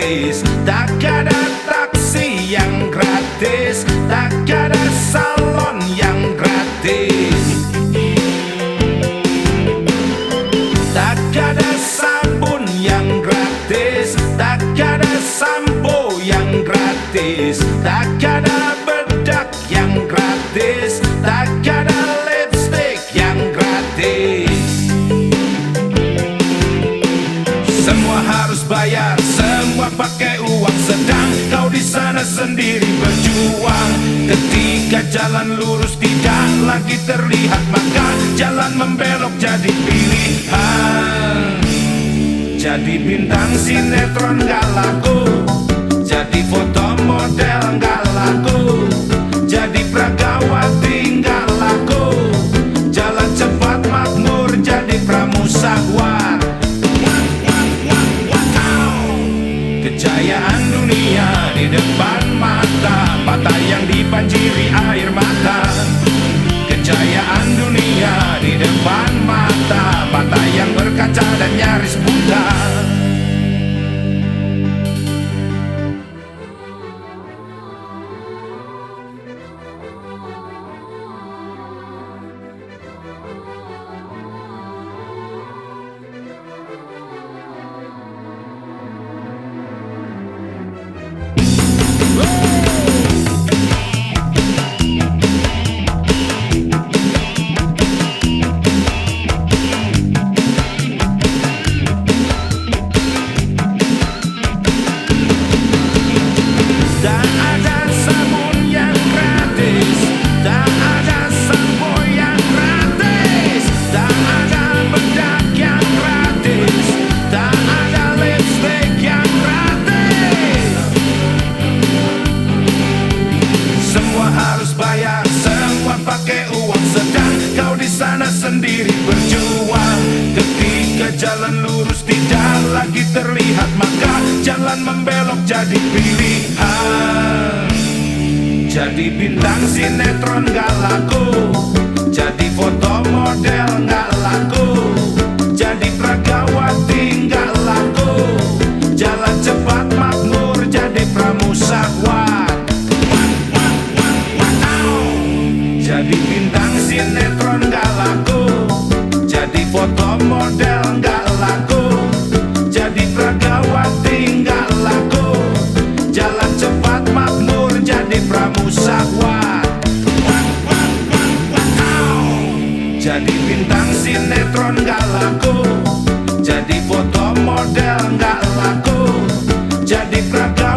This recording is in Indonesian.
days. that got pakai uang sedang kau di sana sendiri berjuang. Ketika jalan lurus tidak lagi terlihat maka jalan membelok jadi pilihan. Jadi bintang sinetron galaku. Kejayaan dunia di depan mata Mata yang dibanjiri air mata jalan lurus tidak lagi terlihat Maka jalan membelok jadi pilihan. Jadi bintang sinetron gak laku Jadi foto model makmur jadi bintang sinetron gak laku. Jadi foto model gak laku. Jadi pragawati